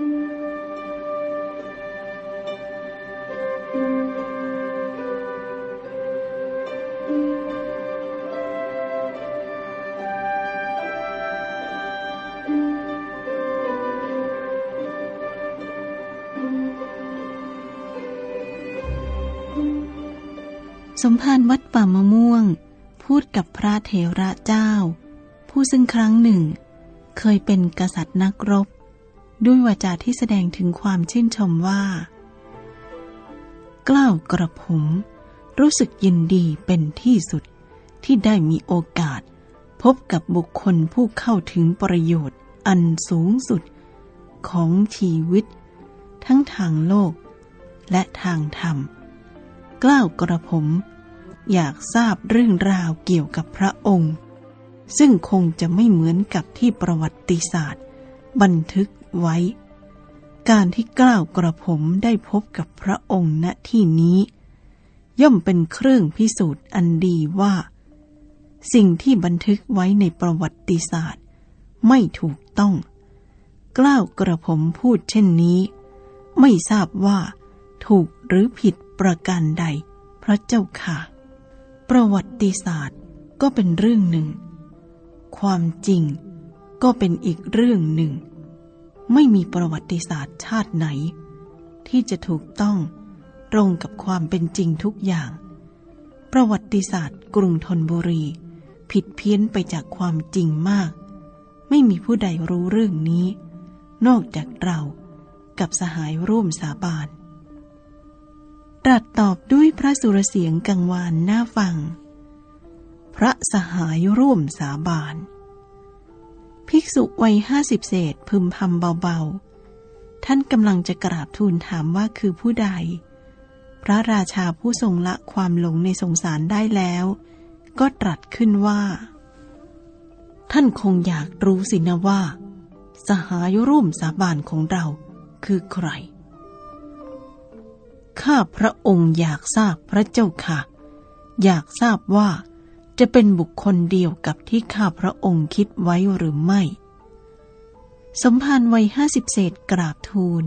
สมภารวัดป่ามะม่วง พูดกับพระเถระเจ้า ผู้ซึ่งครั้งหนึ่ง เคยเป็นกษัตริย์นักรบ ด้วยวาจาที่แสดงถึงความชื่นชมว่า กล้าวกระผม รู้สึกยินดีเป็นที่สุดที่ได้มีโอกาส พบกับบุคคลผู้เข้าถึงประโยชน์อันสูงสุดของชีวิต ทั้งทางโลก และทางธรรม กล้าวกระผม อยากทราบเรื่องราวเกี่ยวกับพระองค์ ซึ่งคงจะไม่เหมือนกับที่ประวัติศาสตร์ บันทึก ไว้ การที่กล้าวกระผมได้พบกับพระองค์ณที่นี้ ย่อมเป็นเครื่องพิสูจน์อันดีว่า สิ่งที่บันทึกไว้ในประวัติศาสตร์ ไม่ถูกต้อง กล้าวกระผมพูดเช่นนี้ ไม่ทราบว่า ถูกหรือผิดประการใด พระเจ้าค่ะ ประวัติศาสตร์ก็เป็นเรื่องหนึ่ง ความจริงก็เป็นอีกเรื่องหนึ่ง ไม่มีประวัติศาสตร์ชาติไหน ที่จะถูกต้องตรงกับความเป็นจริงทุกอย่าง ประวัติศาสตร์กรุงธนบุรี ผิดเพี้ยนไปจากความจริงมาก ไม่มีผู้ใดรู้เรื่องนี้ นอกจากเรากับสหายร่วมสาบานตรัสตอบด้วยพระสุรเสียงกังวานหน่าฟัง พระสหายร่วมสาบาน ภิกษุวัยห้าสิบเศษพึมพำเบาๆ ท่านกำลังจะกราบทูลถามว่าคือผู้ใด พระราชาผู้ทรงละความหลงในสงสารได้แล้ว ก็ตรัสขึ้นว่า ท่านคงอยากรู้สินะว่า สหายร่วมสาบานของเราคือใคร ข้าพระองค์อยากทราบพระเจ้าค่ะ อยากทราบว่า จะเป็นบุคคลเดียวกับที่ข้าพระองค์คิดไว้หรือไม่ สมภารวัยห้าสิบเศษกราบทูล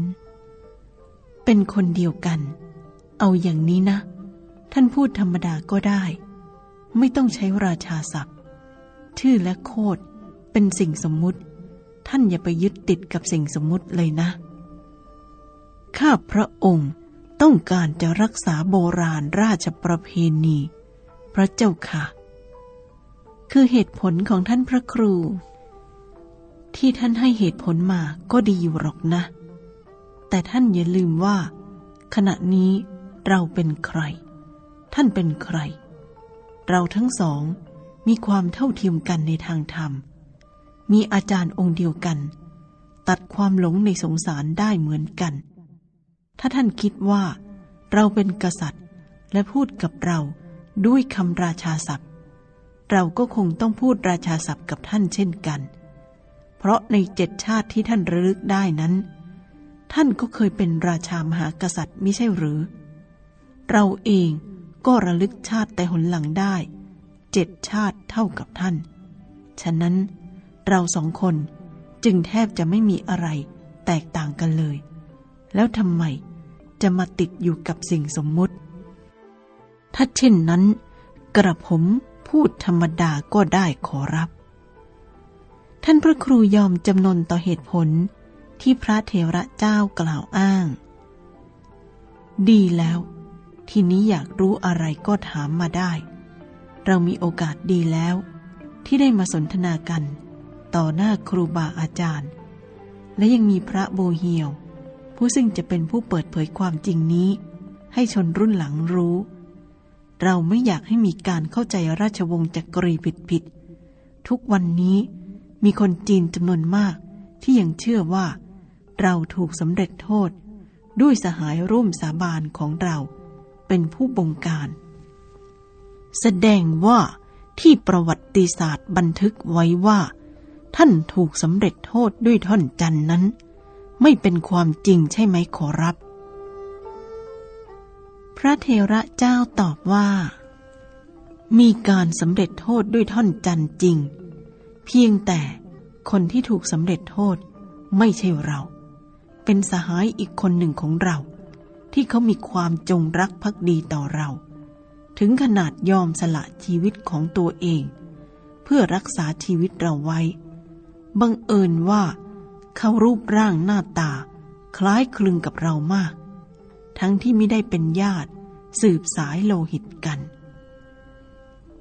เป็นคนเดียวกัน เอาอย่างนี้นะ ท่านพูดธรรมดาก็ได้ ไม่ต้องใช้ราชาศัพท์ ชื่อและโคดเป็นสิ่งสมมุติ ท่านอย่าไปยึดติดกับสิ่งสมมุติเลยนะ ข้าพระองค์ต้องการจะรักษาโบราณราชประเพณี พระเจ้าค่ะ คือเหตุผลของท่านพระครู ที่ท่านให้เหตุผลมาก็ดีอยู่หรอกนะ แต่ท่านอย่าลืมว่า ขณะนี้เราเป็นใคร ท่านเป็นใคร เราทั้งสองมีความเท่าเทียมกันในทางธรรม มีอาจารย์องค์เดียวกัน ตัดความหลงในสงสารได้เหมือนกัน ถ้าท่านคิดว่า เราเป็นกษัตริย์และพูดกับเราด้วยคำราชาศัพท์ เราก็คงต้องพูดราชาศัพท์กับท่านเช่นกัน เพราะในเจ็ดชาติที่ท่านระลึกได้นั้น ท่านก็เคยเป็นราชามหากษัตริย์ม่ใช่หรือ เราเองก็ระลึกชาติแต่หนหลังได้ เจ็ดชาติเท่ากับท่าน ฉะนั้นเราสองคนจึงแทบจะไม่มีอะไรแตกต่างกันเลย แล้วทำไมจะมาติดอยู่กับสิ่งสมมุติ ถ้าเช่นนั้น กระผม พูดธรรมดาก็ได้ขอรับ ท่านพระครูยอมจำนนต่อเหตุผลที่พระเทระเจ้ากล่าวอ้าง ดีแล้ว ทีนี้อยากรู้อะไรก็ถามมาได้ เรามีโอกาสดีแล้ว ที่ได้มาสนทนากัน ต่อหน้าครูบาอาจารย์ และยังมีพระโบเฮียว ผู้ซึ่งจะเป็นผู้เปิดเผยความจริงนี้ ให้ชนรุ่นหลังรู้ เราไม่อยากให้มีการเข้าใจราชวงศ์จักรีผิดๆ ทุกวันนี้มีคนจีนจำนวนมากที่ยังเชื่อว่า เราถูกสำเร็จโทษ ด้วยสหายร่วมสาบานของเราเป็นผู้บงการ แสดงว่าที่ประวัติศาสตร์บันทึกไว้ว่า ท่านถูกสำเร็จโทษด้วยท่อนจันนั้น ไม่เป็นความจริงใช่ไหมขอรับ ระเทระเจ้าตอบว่า มีการสำเร็จโทษด้วยท่อนจันจริง เพียงแต่คนที่ถูกสำเร็จโทษไม่ใช่เรา เป็นสหายอีกคนหนึ่งของเรา ที่เขามีความจงรักภักดีต่อเรา ถึงขนาดยอมสละชีวิตของตัวเอง เพื่อรักษาชีวิตเราไว้ บังเอิญว่าเขารูปร่างหน้าตา คล้ายคลึงกับเรามาก ทั้งที่ไม่ได้เป็นญาติ สืบสายโลหิตกัน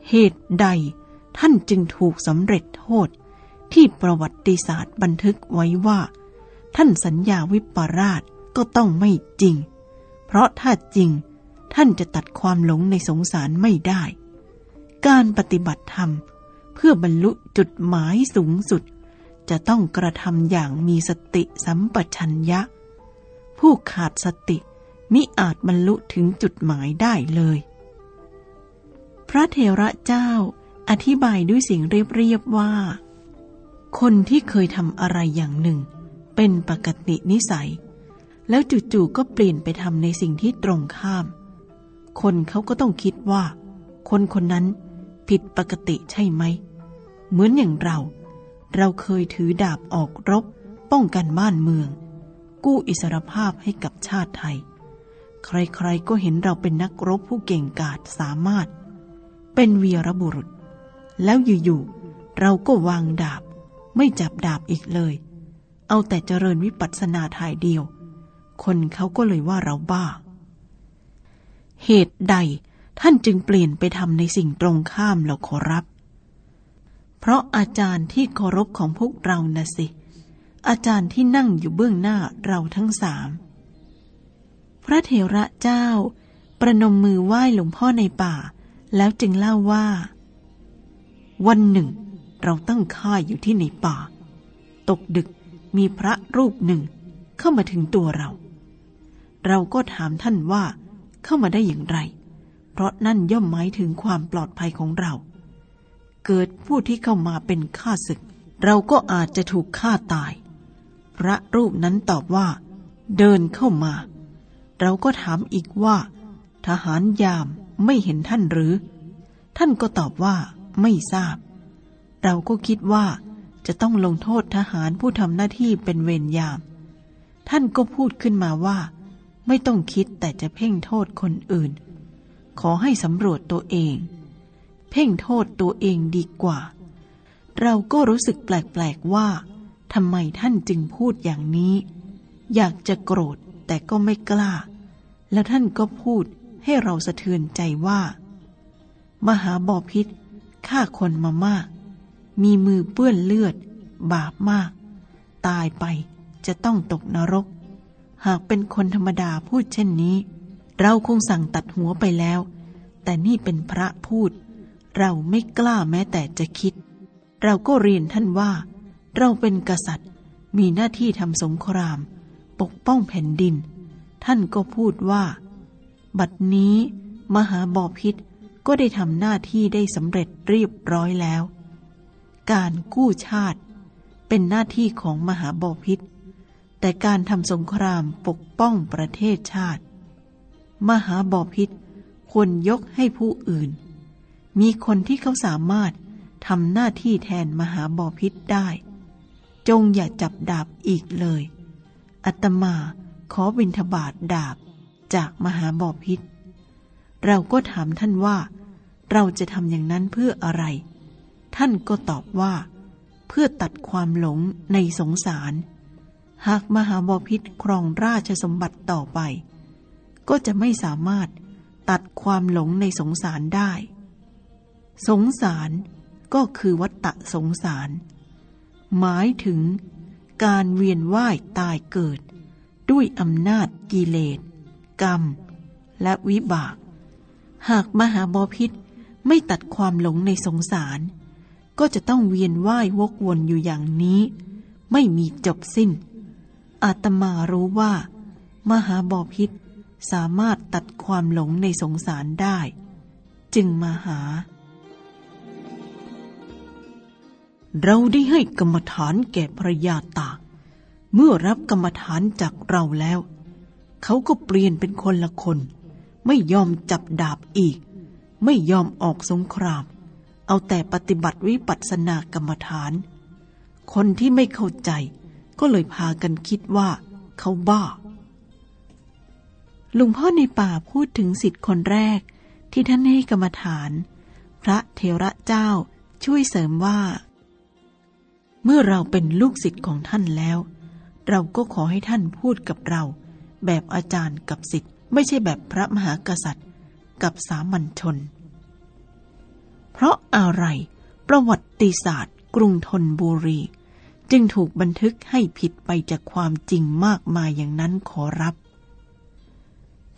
เหตุใดท่านจึงถูกสำเร็จโทษที่ประวัติศาสตร์บันทึกไว้ว่า ท่านสัญญาวิปราชก็ต้องไม่จริง เพราะถ้าจริงท่านจะตัดความหลงในสงสารไม่ได้ การปฏิบัติธรรมเพื่อบรรลุจุดหมายสูงสุด จะต้องกระทำอย่างมีสติสัมปชัญญะ ผู้ขาดสติ มิอาจบรรลุถึงจุดหมายได้เลย พระเทระเจ้าอธิบายด้วยเสียงเรียบๆว่า คนที่เคยทำอะไรอย่างหนึ่ง เป็นปกตินิสัย แล้วจู่ๆก็เปลี่ยนไปทำในสิ่งที่ตรงข้าม คนเขาก็ต้องคิดว่า คนคนนั้นผิดปกติใช่ไหม เหมือนอย่างเรา เราเคยถือดาบออกรบ ป้องกันบ้านเมือง กู้อิสรภาพให้กับชาติไทย ใครๆก็เห็นเราเป็นนักรบผู้เก่งกาจสามารถ เป็นวีรบุรุษ แล้วอยู่ๆเราก็วางดาบ ไม่จับดาบอีกเลย เอาแต่เจริญวิปัสสนาทายเดียว คนเขาก็เลยว่าเราบ้า เหตุใดท่านจึงเปลี่ยนไปทำในสิ่งตรงข้ามเราขอรับ เพราะอาจารย์ที่เคารพของพวกเรานะสิ อาจารย์ที่นั่งอยู่เบื้องหน้าเราทั้งสาม พระเถระเจ้า ประนมมือไหว้หลวงพ่อในป่า แล้วจึงเล่าว่า วันหนึ่ง เราตั้งค่ายอยู่ที่ในป่า ตกดึกมีพระรูปหนึ่งเข้ามาถึงตัวเรา เราก็ถามท่านว่าเข้ามาได้อย่างไร เพราะนั่นย่อมหมายถึงความปลอดภัยของเรา เกิดผู้ที่เข้ามาเป็นข้าศึก เราก็อาจจะถูกฆ่าตาย พระรูปนั้นตอบว่า เดินเข้ามา เราก็ถามอีกว่า ทหารยามไม่เห็นท่านหรือ ท่านก็ตอบว่าไม่ทราบ เราก็คิดว่าจะต้องลงโทษทหารผู้ทำหน้าที่เป็นเวรยาม ท่านก็พูดขึ้นมาว่า ไม่ต้องคิดแต่จะเพ่งโทษคนอื่น ขอให้สำรวจตัวเอง เพ่งโทษตัวเองดีกว่า เราก็รู้สึกแปลกๆว่าทำไมท่านจึงพูดอย่างนี้ อยากจะโกรธแต่ก็ไม่กล้า แล้วท่านก็พูดให้เราสะเทือนใจว่า มหาบอพิษฆ่าคนมามาก มีมือเปื้อนเลือด บาปมาก ตายไปจะต้องตกนรก หากเป็นคนธรรมดาพูดเช่นนี้ เราคงสั่งตัดหัวไปแล้ว แต่นี่เป็นพระพูด เราไม่กล้าแม้แต่จะคิด เราก็เรียนท่านว่า เราเป็นกษัตริย์ มีหน้าที่ทำสงคราม ปกป้องแผ่นดิน ท่านก็พูดว่า บัดนี้มหาบอพิษก็ได้ทำหน้าที่ได้สำเร็จเรียบร้อยแล้ว การกู้ชาติ เป็นหน้าที่ของมหาบอพิษ แต่การทำสงครามปกป้องประเทศชาติ มหาบอพิษควรยกให้ผู้อื่น มีคนที่เขาสามารถทำหน้าที่แทนมหาบอพิษได้ จงอย่าจับดาบอีกเลย อัตมา ขอบิณฑบาตดาบจากมหาบอพิษ เราก็ถามท่านว่า เราจะทำอย่างนั้นเพื่ออะไร ท่านก็ตอบว่า เพื่อตัดความหลงในสงสาร หากมหาบาพิษครองราชสมบัติต่อไป ก็จะไม่สามารถตัดความหลงในสงสารได้ สงสารก็คือวัตตะสงสาร หมายถึงการเวียนว่ายตายเกิด ด้วยอำนาจกิเลส กรรม และวิบาก หากมหาบอพิษไม่ตัดความหลงในสงสาร ก็จะต้องเวียนว่าย วกวนอยู่อย่างนี้ ไม่มีจบสิ้น อาตมารู้ว่า มหาบอพิษสามารถตัดความหลงในสงสารได้ จึงมาหา เราได้ให้กรรมฐานแก่ภระยาตาก เมื่อรับกรรมฐานจากเราแล้ว เขาก็เปลี่ยนเป็นคนละคน ไม่ยอมจับดาบอีก ไม่ยอมออกสงคราม เอาแต่ปฏิบัติวิปัสสนากรรมฐาน คนที่ไม่เข้าใจ ก็เลยพากันคิดว่า เขาบ้าลุงพ่อในป่าพูดถึงสิทธิ์คนแรก ที่ท่านให้กรรมฐาน พระเทระเจ้าช่วยเสริมว่า เมื่อเราเป็นลูกศิษย์ของท่านแล้ว เราก็ขอให้ท่านพูดกับเรา แบบอาจารย์กับศิษย์ไม่ใช่แบบพระมหากษัตริย์ กับสามัญชน เพราะอะไรประวัติศาสตร์ กรุงธนบุรี จึงถูกบันทึกให้ผิดไปจากความจริงมากมายอย่างนั้นขอรับ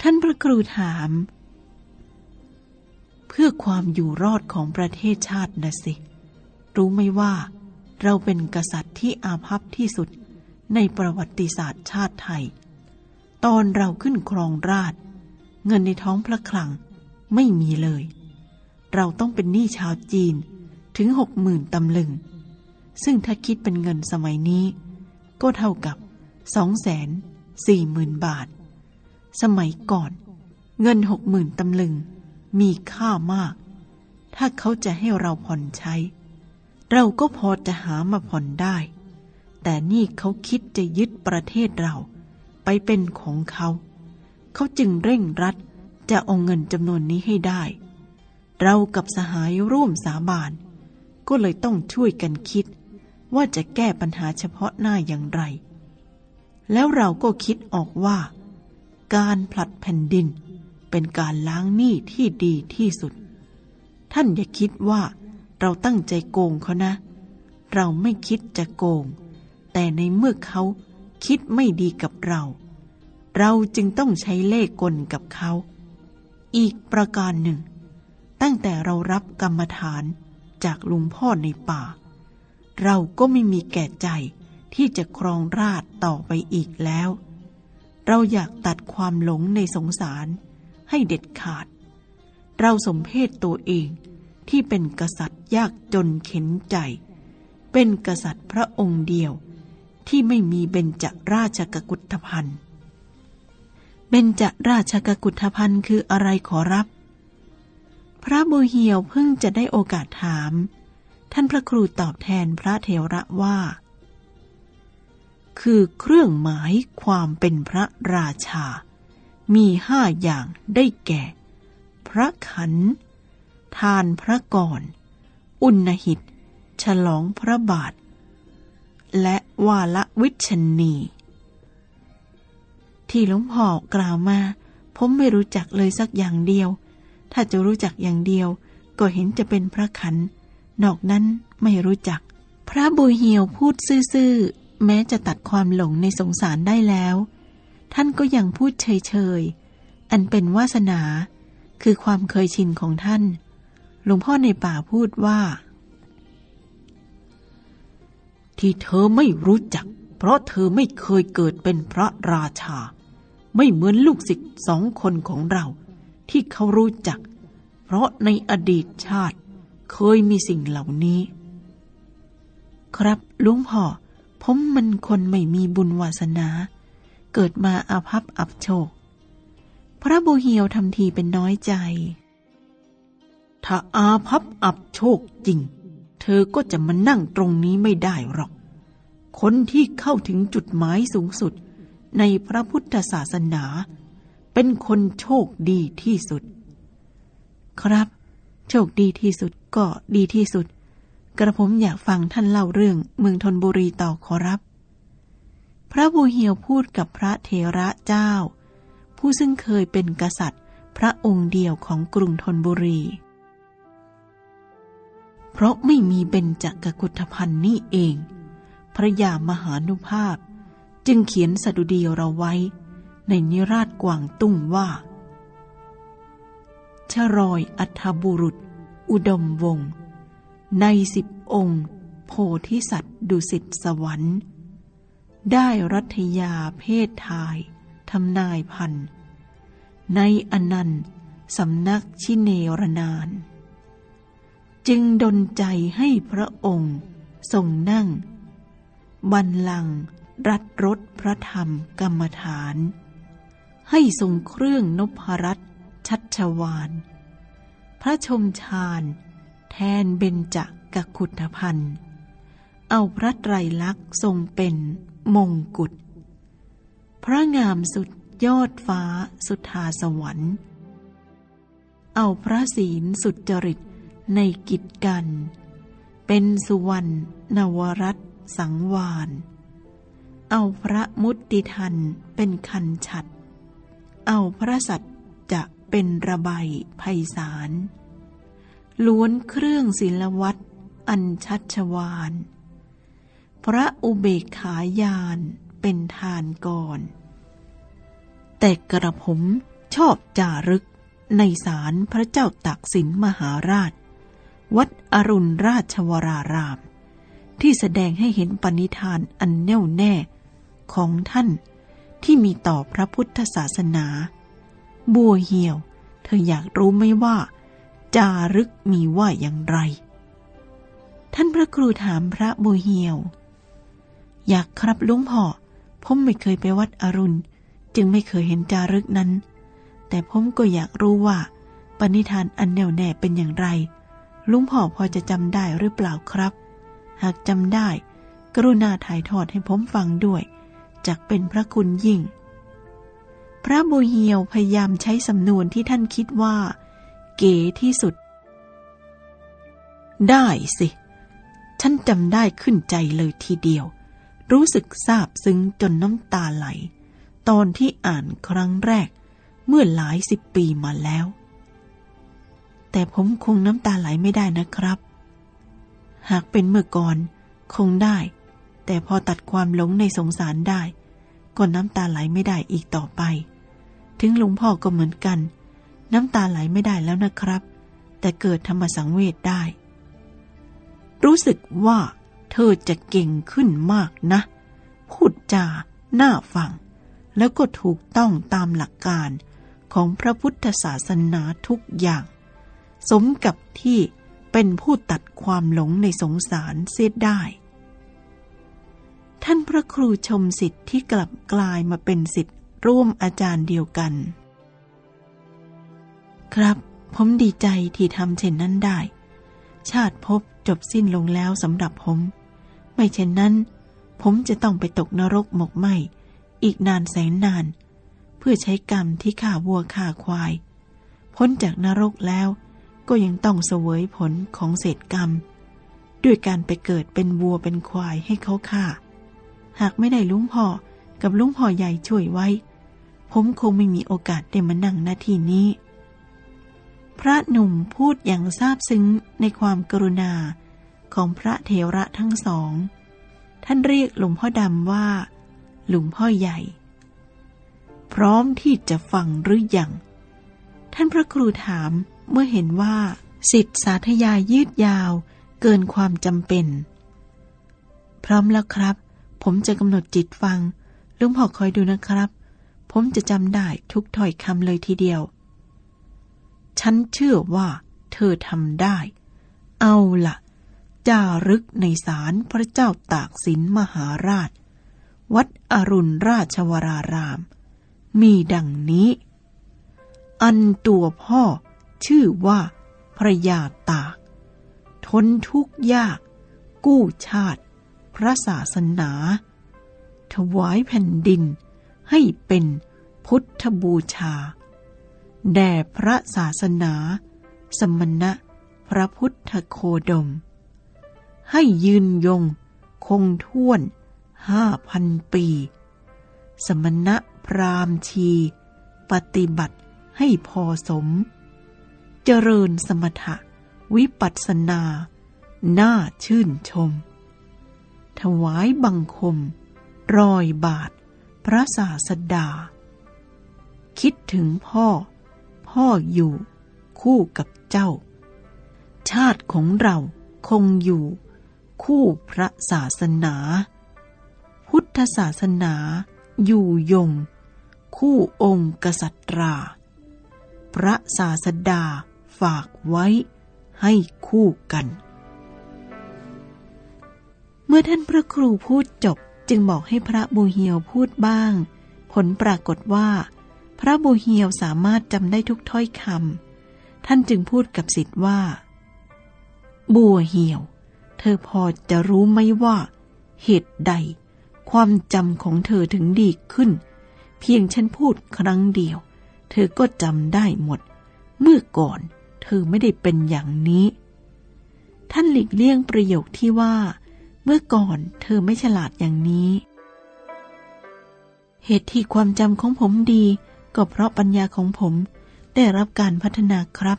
ท่านพระครูถาม เพื่อความอยู่รอดของประเทศชาตินะสิ รู้ไหมว่า เราเป็นกษัตริย์ที่อาภัพที่สุด ในประวัติศาสตร์ชาติไทย ตอนเราขึ้นครองราช เงินในท้องพระคลังไม่มีเลย เราต้องเป็นหนี้ชาวจีนถึงหกหมื่นตำลึง ซึ่งถ้าคิดเป็นเงินสมัยนี้ ก็เท่ากับสองแสนสี่หมื่นบาท สมัยก่อน เงินหกหมื่นตำลึง มีค่ามาก ถ้าเขาจะให้เราผ่อนใช้ เราก็พอจะหามาผ่อนได้ แต่นี่เขาคิดจะยึดประเทศเรา ไปเป็นของเขา เขาจึงเร่งรัดจะเอาเงินจำนวนนี้ให้ได้ เรากับสหายร่วมสาบาน ก็เลยต้องช่วยกันคิด ว่าจะแก้ปัญหาเฉพาะหน้าอย่างไร แล้วเราก็คิดออกว่า การผลัดแผ่นดินเป็นการล้างหนี้ที่ดีที่สุด ท่านอย่าคิดว่าเราตั้งใจโกงเขานะ เราไม่คิดจะโกง แต่ในเมื่อเขาคิดไม่ดีกับเรา เราจึงต้องใช้เล่ห์กลกับเขา อีกประการหนึ่ง ตั้งแต่เรารับกรรมฐานจากลุงพ่อในป่า เราก็ไม่มีแก่ใจที่จะครองราชต่อไปอีกแล้ว เราอยากตัดความหลงในสงสารให้เด็ดขาด เราสมเพศตัวเองที่เป็นกษัตริย์ยากจนเข็นใจ เป็นกษัตริย์พระองค์เดียว ที่ไม่มีเบญจราชกกุฏพันธ์เบญจราชกกุฏพันธ์คืออะไรขอรับ พระบุเหียวเพิ่งจะได้โอกาสถาม ท่านพระครูตอบแทนพระเทระว่า คือเครื่องหมายความเป็นพระราชา มีห้าอย่างได้แก่ พระขัน ทานพระกรอุณหิต ฉลองพระบาท และ วาละวิชนี ที่หลวงพ่อกล่าวมา ผมไม่รู้จักเลยสักอย่างเดียว ถ้าจะรู้จักอย่างเดียว ก็เห็นจะเป็นพระขัน นอกนั้นไม่รู้จัก พระบุเหียวพูดซื่อๆ แม้จะตัดความหลงในสงสารได้แล้ว ท่านก็ยังพูดเฉยๆ อันเป็นวาสนา คือความเคยชินของท่าน หลวงพ่อในป่าพูดว่า ที่เธอไม่รู้จัก เพราะเธอไม่เคยเกิดเป็นพระราชา ไม่เหมือนลูกศิษย์สองคนของเรา ที่เขารู้จัก เพราะในอดีตชาติ เคยมีสิ่งเหล่านี้ ครับลุงพ่อผมมันคนไม่มีบุญวาสนา เกิดมาอาภัพอับโชค พระบุเหียวทำทีเป็นน้อยใจ ถ้าอาภัพอับโชคจริง เธอก็จะมานั่งตรงนี้ไม่ได้หรอก คนที่เข้าถึงจุดหมายสูงสุดในพระพุทธศาสนา เป็นคนโชคดีที่สุด ครับ โชคดีที่สุดก็ดีที่สุด กระผมอยากฟังท่านเล่าเรื่องเมืองธนบุรีต่อขอรับ พระบูเฮียวพูดกับพระเทระเจ้า ผู้ซึ่งเคยเป็นกษัตริย์พระองค์เดียวของกรุงธนบุรี เพราะไม่มีเบญจกกุฏพันธ์นี่เอง พระยามหานุภาพ จึงเขียนสดุดีเราไว้ ในนิราชกวางตุ้งว่า ชรอยอัฐบุรุษ อุดมวง ในสิบองค์ โพธิสัตว์ดุสิตสวรรค์ ได้รัตยาเพศทายทำนายพัน ในอนันต์สำนักชิเนรนาน จึงดนใจให้พระองค์ทรงนั่ง บันลัง รัดรถพระธรรมกรรมฐาน ให้ทรงเครื่องนพรัตชัชวานพระชมชาญ แทนเบญจกขุทพันธ์เอาพระไตรลักษณ์ทรงเป็นมงกุฎพระงามสุดยอดฟ้าสุธาสวรรค์ เอาพระศีลสุดจริต ในกิจกัน เป็นสุวรรณนวรัตสังวาน เอาพระมุตติทันเป็นคันฉัด เอาพระสัตจะเป็นระบายไพศาล ล้วนเครื่องศิลวัตอันชัชวาน พระอุเบกขายานเป็นทานก่อน แต่กระผมชอบจารึกในศาลพระเจ้าตักสินมหาราช วัดอรุณราชวราราม ที่แสดงให้เห็นปณิธานอันแน่วแน่ของท่านที่มีต่อพระพุทธศาสนา บัวเหี่ยว เธออยากรู้ไหมว่า จารึกมีว่าอย่างไร ท่านพระครูถามพระบัวเหี่ยว อยากครับลุงพ่อผมไม่เคยไปวัดอรุณ จึงไม่เคยเห็นจารึกนั้น แต่ผมก็อยากรู้ว่า ปณิธานอันแน่วแน่เป็นอย่างไร ลุงพ่อพอจะจำได้หรือเปล่าครับ หากจำได้ กรุณาถ่ายทอดให้ผมฟังด้วย จักเป็นพระคุณยิ่ง พระบุเฮียวพยายามใช้สำนวนที่ท่านคิดว่า เก๋ที่สุด ได้สิ ฉันจำได้ขึ้นใจเลยทีเดียว รู้สึกซาบซึ้งจนน้ำตาไหล ตอนที่อ่านครั้งแรก เมื่อหลายสิบปีมาแล้ว แต่ผมคงน้ำตาไหลไม่ได้นะครับ หากเป็นเมื่อก่อน คงได้ แต่พอตัดความหลงในสงสารได้ ก็น้ำตาไหลไม่ได้อีกต่อไป ถึงหลวงพ่อก็เหมือนกัน น้ำตาไหลไม่ได้แล้วนะครับ แต่เกิดธรรมสังเวชได้ รู้สึกว่า เธอจะเก่งขึ้นมากนะ พูดจาหน้าฟัง แล้วก็ถูกต้องตามหลักการของพระพุทธศาสนาทุกอย่าง สมกับที่เป็นผู้ตัดความหลงในสงสารเสียได้ ท่านพระครูชมสิทธิ์ที่กลับกลายมาเป็นสิทธิ์ร่วมอาจารย์เดียวกัน ครับ ผมดีใจที่ทำเช่นนั้นได้ ชาติพบจบสิ้นลงแล้วสำหรับผม ไม่เช่นนั้น ผมจะต้องไปตกนรกหมกไหมอีกนานแสนนาน เพื่อใช้กรรมที่ฆ่าวัวฆ่าควาย พ้นจากนรกแล้ว ก็ยังต้องเสวยผลของเศษกรรม ด้วยการไปเกิดเป็นวัวเป็นควายให้เขาฆ่า หากไม่ได้ลุงพ่อกับลุงพ่อใหญ่ช่วยไว้ ผมคงไม่มีโอกาสได้มานั่งหน้าที่นี้ พระหนุ่มพูดอย่างซาบซึ้งในความกรุณาของพระเทระทั้งสอง ท่านเรียกหลวงพ่อดำว่า หลวงพ่อใหญ่ พร้อมที่จะฟังหรืออยัง ท่านพระครูถาม เมื่อเห็นว่าสิทธิสาธยายยืดยาวเกินความจำเป็น พร้อมแล้วครับ ผมจะกำหนดจิตฟังลุงพ่อคอยดูนะครับ ผมจะจำได้ทุกถ้อยคำเลยทีเดียว ฉันเชื่อว่า เธอทำได้ เอาละจารึกในศาลพระเจ้าตากสินมหาราช วัดอรุณราชวราราม มีดังนี้ อันตัวพ่อ ชื่อว่าพระยาตาก ทนทุกข์ยาก กู้ชาติ พระศาสนา ถวายแผ่นดินให้เป็นพุทธบูชา แด่พระศาสนา สมณะพระพุทธโคดม ให้ยืนยงคงท่วนห้าพันปี สมณะพรามชี ปฏิบัติให้พอสม เจริญสมถะ วิปัสสนา น่าชื่นชม ถวายบังคม รอยบาท พระศาสดา คิดถึงพ่อ พ่ออยู่คู่กับเจ้า ชาติของเราคงอยู่ คู่พระศาสนา พุทธศาสนาอยู่ยง คู่องค์กษัตรา พระศาสดา ฝากไว้ให้คู่กัน เมื่อท่านพระครูพูดจบจึงบอกให้พระบูเฮียวพูดบ้าง ผลปรากฏว่า พระบูเฮียวสามารถจำได้ทุกถ้อยคำท่านจึงพูดกับสิทธิ์ว่า บัวเหี่ยว เธอพอจะรู้ไหมว่า เหตุใด ความจำของเธอถึงดีขึ้น เพียงฉันพูดครั้งเดียว เธอก็จำได้หมด เมื่อก่อน เธอไม่ได้เป็นอย่างนี้ ท่านหลีกเลี่ยงประโยคที่ว่า เมื่อก่อนเธอไม่ฉลาดอย่างนี้ เหตุที่ความจำของผมดี ก็เพราะปัญญาของผมได้รับการพัฒนาครับ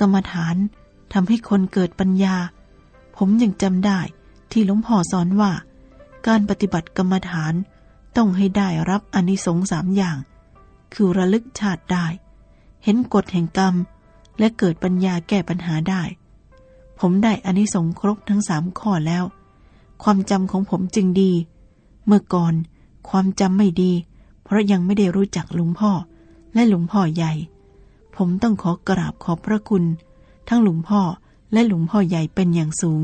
กรรมฐานทำให้คนเกิดปัญญา ผมยังจำได้ที่หลวงพ่อสอนว่า การปฏิบัติกรรมฐานต้องให้ได้รับอนิสงส์สามอย่าง คือระลึกชาติได้ เห็นกฎแห่งกรรม และเกิดปัญญาแก้ปัญหาได้ ผมได้อนิสงส์ครบทั้งสามข้อแล้ว ความจำของผมจึงดี เมื่อก่อนความจำไม่ดี เพราะยังไม่ได้รู้จักหลวงพ่อและหลวงพ่อใหญ่ ผมต้องขอกราบขอบพระคุณ ทั้งหลวงพ่อและหลวงพ่อใหญ่เป็นอย่างสูง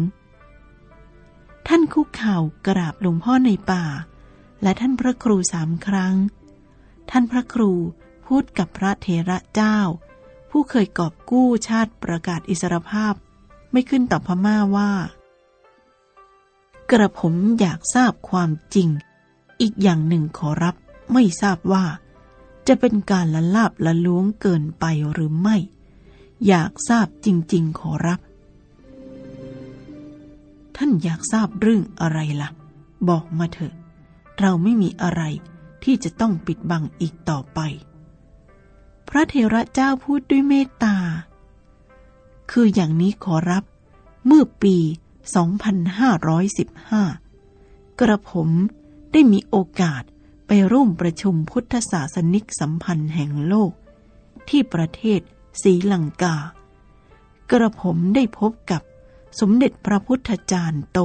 ท่านคุกเข่ากราบหลวงพ่อในป่า และท่านพระครูสามครั้ง ท่านพระครูพูดกับพระเถระเจ้า ผู้เคยกอบกู้ชาติประกาศอิสรภาพ ไม่ขึ้นต่อพม่าว่า กระผมอยากทราบความจริง อีกอย่างหนึ่งขอรับไม่ทราบว่า จะเป็นการละลาบละล้วงเกินไปหรือไม่ อยากทราบจริง ๆ ขอรับ ท่านอยากทราบเรื่องอะไรละ่ะ บอกมาเถอะ เราไม่มีอะไรที่จะต้องปิดบังอีกต่อไป พระเทระเจ้าพูดด้วยเมตตา คืออย่างนี้ขอรับเมื่อปี 2515 กระผมได้มีโอกาสไปร่วมประชุมพุทธศาสนิกสัมพันธ์แห่งโลก ที่ประเทศศรีลังกา กระผมได้พบกับสมเด็จพระพุทธจารย์โต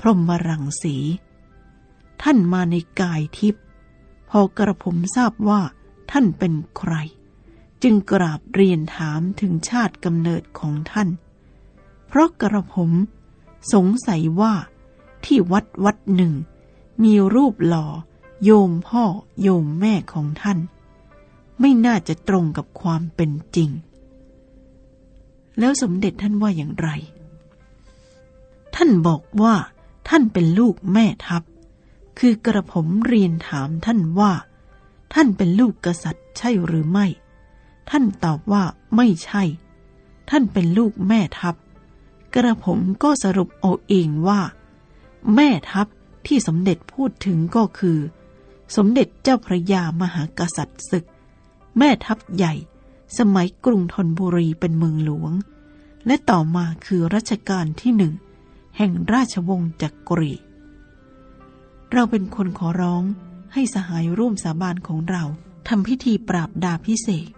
พรหมรังสี ท่านมาในกายทิพย์พอกระผมทราบว่าท่านเป็นใคร จึงกราบเรียนถามถึงชาติกำเนิดของท่าน เพราะกระผมสงสัยว่าที่วัดวัดหนึ่ง มีรูปหล่อ โยมพ่อโยมแม่ของท่าน ไม่น่าจะตรงกับความเป็นจริง แล้วสมเด็จท่านว่าอย่างไร ท่านบอกว่าท่านเป็นลูกแม่ทัพ คือกระผมเรียนถามท่านว่า ท่านเป็นลูกกษัตริย์ใช่หรือไม่ ท่านตอบว่าไม่ใช่ ท่านเป็นลูกแม่ทัพ กระผมก็สรุปเอาเองว่า แม่ทัพที่สมเด็จพูดถึงก็คือ สมเด็จเจ้าพระยามหากษัตริย์ศึก แม่ทัพใหญ่ สมัยกรุงธนบุรีเป็นเมืองหลวง และต่อมาคือรัชกาลที่หนึ่ง แห่งราชวงศ์จักรี เราเป็นคนขอร้องให้สหายร่วมสาบานของเราทำพิธีปราบดาพิเศษ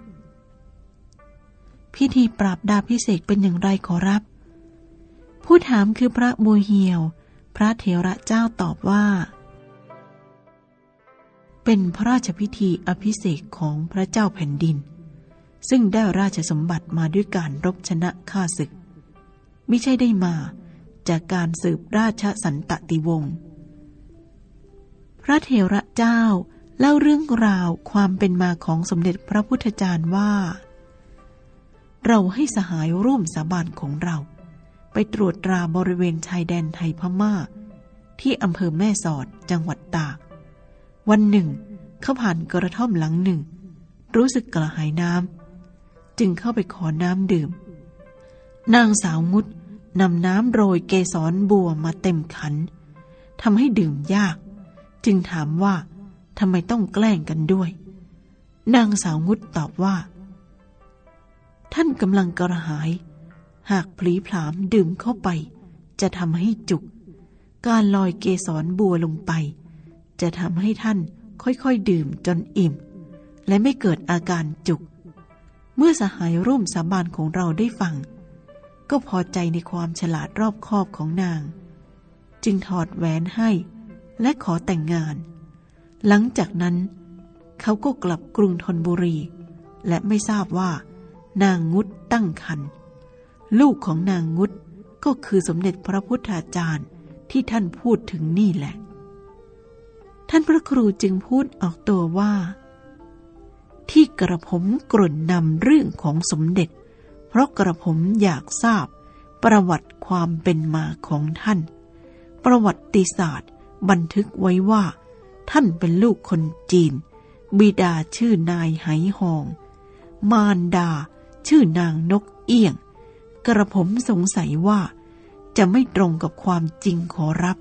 พิธีปราบดาพิเศษเป็นอย่างไรขอรับ ผู้ถามคือพระบัวเหียว พระเถระเจ้าตอบว่า เป็นพระราชพิธีอภิเษกของพระเจ้าแผ่นดิน ซึ่งได้ราชสมบัติมาด้วยการรบชนะข้าศึก ไม่ใช่ได้มาจากการสืบราชสันตติวงศ์พระเถระเจ้าเล่าเรื่องราวความเป็นมาของสมเด็จพระพุทธจารย์ว่า เราให้สหายร่วมสาบานของเรา ไปตรวจตราบริเวณชายแดนไทยพม่า ที่อำเภอแม่สอดจังหวัดตาก วันหนึ่ง เขาผ่านกระท่อมหลังหนึ่ง รู้สึกกระหายน้ำจึงเข้าไปขอน้ำดื่ม นางสาวงุดนำน้ำโรยเกสรบัวมาเต็มขันทำให้ดื่มยาก จึงถามว่าทำไมต้องแกล้งกันด้วย นางสาวงุดตอบว่า ท่านกำลังกระหาย หากพลีผลามดื่มเข้าไป จะทำให้จุก การลอยเกสรบัวลงไป จะทำให้ท่านค่อยๆดื่มจนอิ่ม และไม่เกิดอาการจุก เมื่อสหายร่วมสาบานของเราได้ฟัง ก็พอใจในความฉลาดรอบคอบของนาง จึงถอดแหวนให้ และขอแต่งงาน หลังจากนั้น เขาก็กลับกรุงธนบุรี และไม่ทราบว่า นางงุดตั้งครรภ์ลูกของนางงุดก็คือสมเด็จพระพุทธาจารย์ที่ท่านพูดถึงนี่แหละ ท่านพระครูจึงพูดออกตัวว่า ที่กระผมกล่นนำเรื่องของสมเด็จ เพราะกระผมอยากทราบประวัติความเป็นมาของท่าน ประวัติศาสตร์บันทึกไว้ว่า ท่านเป็นลูกคนจีน บิดาชื่อนายไหหอง มารดา ชื่อนางนกเอี้ยง กระผมสงสัยว่าจะไม่ตรงกับความจริงขอรับ